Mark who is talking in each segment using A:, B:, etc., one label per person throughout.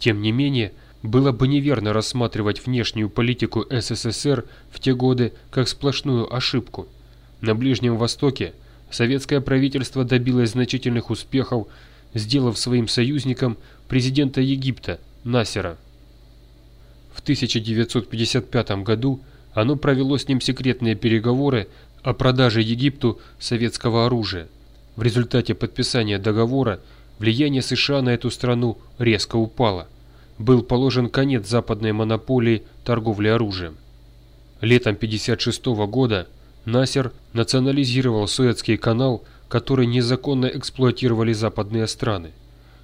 A: Тем не менее, было бы неверно рассматривать внешнюю политику СССР в те годы как сплошную ошибку. На Ближнем Востоке советское правительство добилось значительных успехов, сделав своим союзником президента Египта Насера. В 1955 году оно провело с ним секретные переговоры о продаже Египту советского оружия. В результате подписания договора влияние США на эту страну резко упало. Был положен конец западной монополии торговли оружием. Летом 1956 года Насер национализировал Суэцкий канал, который незаконно эксплуатировали западные страны.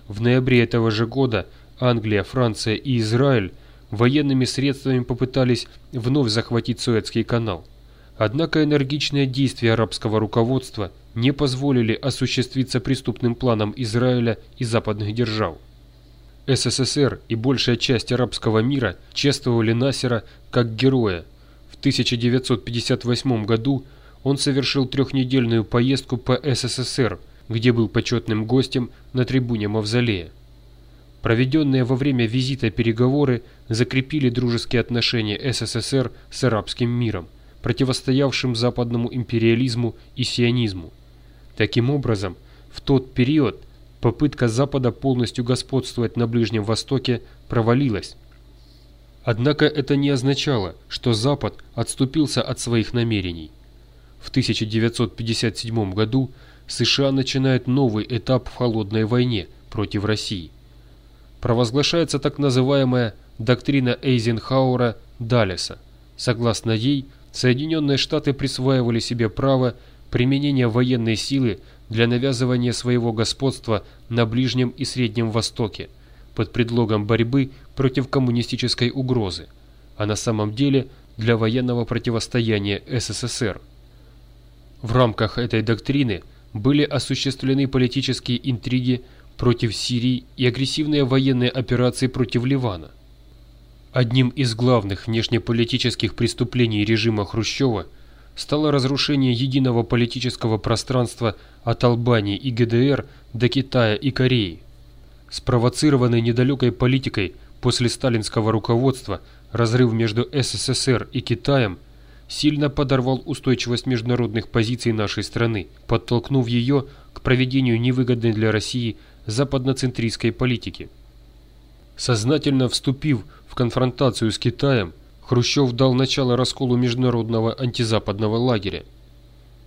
A: В ноябре этого же года Англия, Франция и Израиль военными средствами попытались вновь захватить Суэцкий канал. Однако энергичные действия арабского руководства не позволили осуществиться преступным планам Израиля и западных держав. СССР и большая часть арабского мира чествовали Насера как героя. В 1958 году он совершил трехнедельную поездку по СССР, где был почетным гостем на трибуне Мавзолея. Проведенные во время визита переговоры закрепили дружеские отношения СССР с арабским миром, противостоявшим западному империализму и сионизму. Таким образом, в тот период попытка Запада полностью господствовать на Ближнем Востоке провалилась. Однако это не означало, что Запад отступился от своих намерений. В 1957 году США начинают новый этап в холодной войне против России провозглашается так называемая доктрина Эйзенхауэра Даллеса. Согласно ей, Соединенные Штаты присваивали себе право применения военной силы для навязывания своего господства на Ближнем и Среднем Востоке под предлогом борьбы против коммунистической угрозы, а на самом деле для военного противостояния СССР. В рамках этой доктрины были осуществлены политические интриги против Сирии и агрессивные военные операции против Ливана. Одним из главных внешнеполитических преступлений режима Хрущева стало разрушение единого политического пространства от Албании и ГДР до Китая и Кореи. Спровоцированный недалекой политикой после сталинского руководства разрыв между СССР и Китаем сильно подорвал устойчивость международных позиций нашей страны, подтолкнув ее к проведению невыгодной для России западноцентристской политики. Сознательно вступив в конфронтацию с Китаем, Хрущев дал начало расколу международного антизападного лагеря.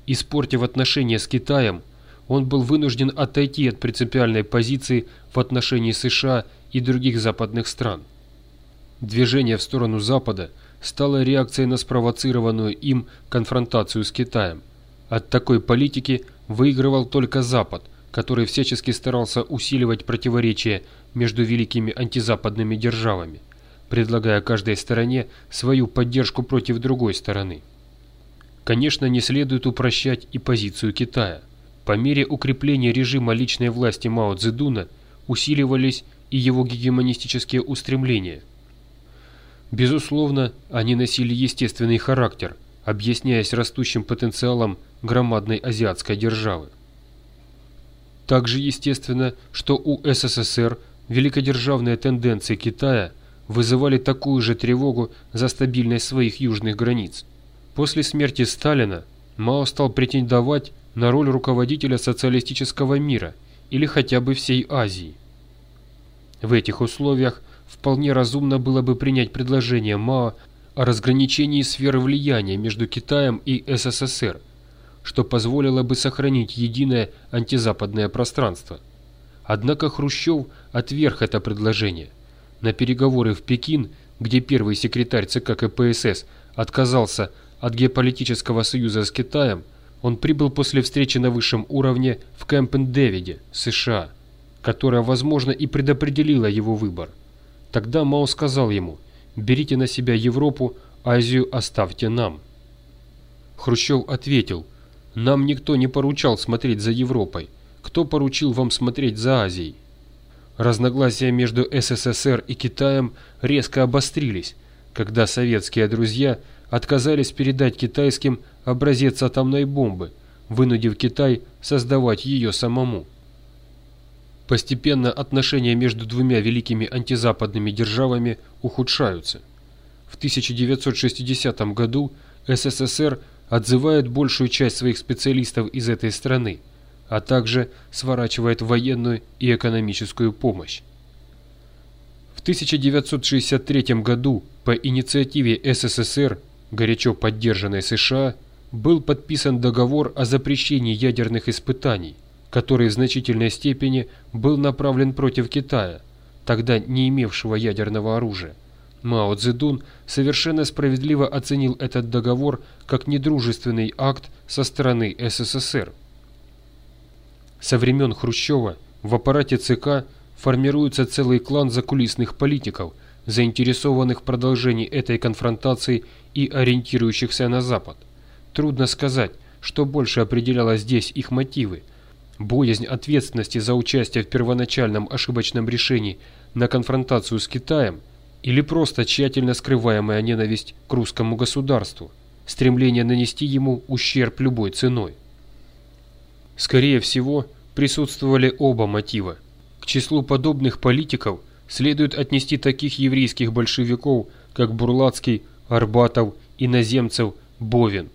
A: Испортив отношения с Китаем, он был вынужден отойти от принципиальной позиции в отношении США и других западных стран. Движение в сторону Запада стало реакцией на спровоцированную им конфронтацию с Китаем. От такой политики выигрывал только Запад – который всячески старался усиливать противоречия между великими антизападными державами, предлагая каждой стороне свою поддержку против другой стороны. Конечно, не следует упрощать и позицию Китая. По мере укрепления режима личной власти Мао Цзэдуна усиливались и его гегемонистические устремления. Безусловно, они носили естественный характер, объясняясь растущим потенциалом громадной азиатской державы. Также естественно, что у СССР великодержавные тенденции Китая вызывали такую же тревогу за стабильность своих южных границ. После смерти Сталина Мао стал претендовать на роль руководителя социалистического мира или хотя бы всей Азии. В этих условиях вполне разумно было бы принять предложение Мао о разграничении сферы влияния между Китаем и СССР – что позволило бы сохранить единое антизападное пространство. Однако Хрущев отверг это предложение. На переговоры в Пекин, где первый секретарь ЦК КПСС отказался от геополитического союза с Китаем, он прибыл после встречи на высшем уровне в Кэмп-Дэвиде, США, которая, возможно, и предопределила его выбор. Тогда Мао сказал ему «Берите на себя Европу, Азию оставьте нам». Хрущев ответил – нам никто не поручал смотреть за Европой. Кто поручил вам смотреть за Азией? Разногласия между СССР и Китаем резко обострились, когда советские друзья отказались передать китайским образец атомной бомбы, вынудив Китай создавать ее самому. Постепенно отношения между двумя великими антизападными державами ухудшаются. В 1960 году СССР отзывает большую часть своих специалистов из этой страны, а также сворачивает военную и экономическую помощь. В 1963 году по инициативе СССР, горячо поддержанной США, был подписан договор о запрещении ядерных испытаний – который в значительной степени был направлен против Китая, тогда не имевшего ядерного оружия. Мао Цзэдун совершенно справедливо оценил этот договор как недружественный акт со стороны СССР. Со времен Хрущева в аппарате ЦК формируется целый клан закулисных политиков, заинтересованных в продолжении этой конфронтации и ориентирующихся на Запад. Трудно сказать, что больше определяло здесь их мотивы – Боязнь ответственности за участие в первоначальном ошибочном решении на конфронтацию с Китаем или просто тщательно скрываемая ненависть к русскому государству, стремление нанести ему ущерб любой ценой. Скорее всего, присутствовали оба мотива. К числу подобных политиков следует отнести таких еврейских большевиков, как Бурлацкий, Арбатов, Иноземцев, Бовин.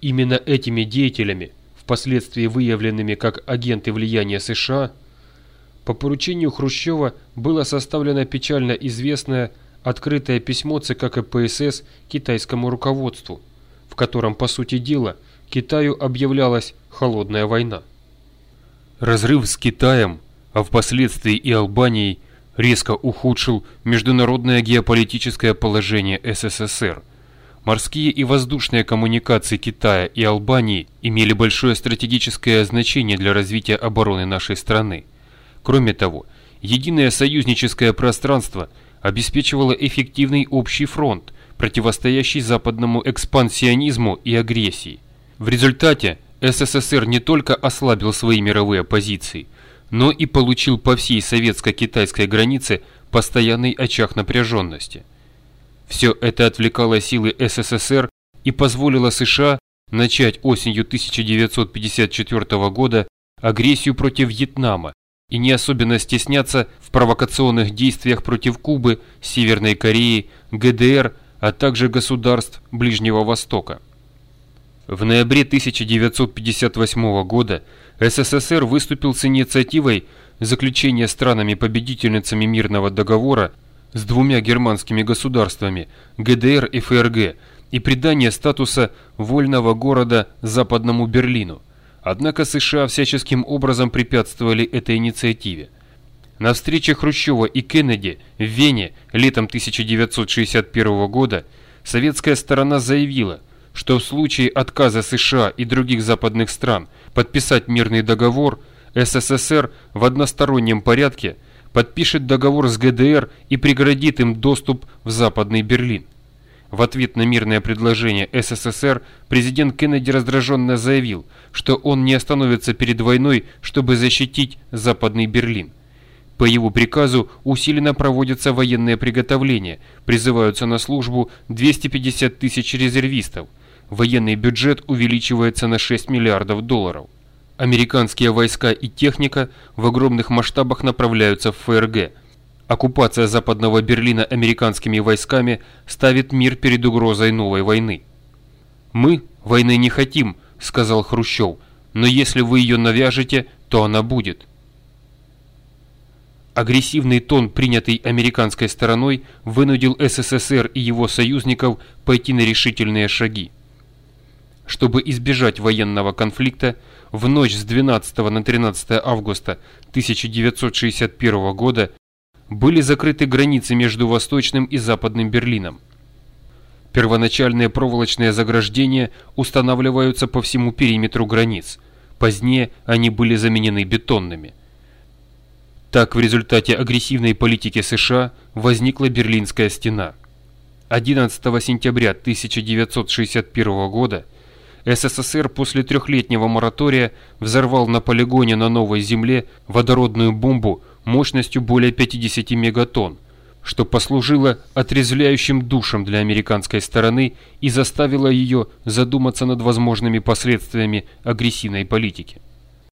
A: Именно этими деятелями – впоследствии выявленными как агенты влияния США, по поручению Хрущева было составлено печально известное открытое письмо ЦК КПСС китайскому руководству, в котором, по сути дела, Китаю объявлялась холодная война. Разрыв с Китаем, а впоследствии и Албанией, резко ухудшил международное геополитическое положение СССР – Морские и воздушные коммуникации Китая и Албании имели большое стратегическое значение для развития обороны нашей страны. Кроме того, единое союзническое пространство обеспечивало эффективный общий фронт, противостоящий западному экспансионизму и агрессии. В результате СССР не только ослабил свои мировые позиции, но и получил по всей советско-китайской границе постоянный очаг напряженности – все это отвлекало силы СССР и позволило США начать осенью 1954 года агрессию против Вьетнама и не особенно стесняться в провокационных действиях против Кубы, Северной Кореи, ГДР, а также государств Ближнего Востока. В ноябре 1958 года СССР выступил с инициативой заключения странами-победительницами мирного договора с двумя германскими государствами ГДР и ФРГ и придание статуса вольного города Западному Берлину. Однако США всяческим образом препятствовали этой инициативе. На встрече Хрущева и Кеннеди в Вене летом 1961 года советская сторона заявила, что в случае отказа США и других западных стран подписать мирный договор, СССР в одностороннем порядке – подпишет договор с ГДР и преградит им доступ в Западный Берлин. В ответ на мирное предложение СССР президент Кеннеди раздраженно заявил, что он не остановится перед войной, чтобы защитить Западный Берлин. По его приказу усиленно проводятся военные приготовления, призываются на службу 250 тысяч резервистов. Военный бюджет увеличивается на 6 миллиардов долларов. Американские войска и техника в огромных масштабах направляются в ФРГ. Оккупация Западного Берлина американскими войсками ставит мир перед угрозой новой войны. «Мы войны не хотим», — сказал Хрущев, «но если вы ее навяжете, то она будет». Агрессивный тон, принятый американской стороной, вынудил СССР и его союзников пойти на решительные шаги. Чтобы избежать военного конфликта, в ночь с 12 на 13 августа 1961 года были закрыты границы между Восточным и Западным Берлином. Первоначальные проволочные заграждения устанавливаются по всему периметру границ. Позднее они были заменены бетонными. Так, в результате агрессивной политики США возникла Берлинская стена. 11 сентября 1961 года СССР после трехлетнего моратория взорвал на полигоне на Новой Земле водородную бомбу мощностью более 50 мегатонн, что послужило отрезвляющим душем для американской стороны и заставило ее задуматься над возможными последствиями агрессивной политики.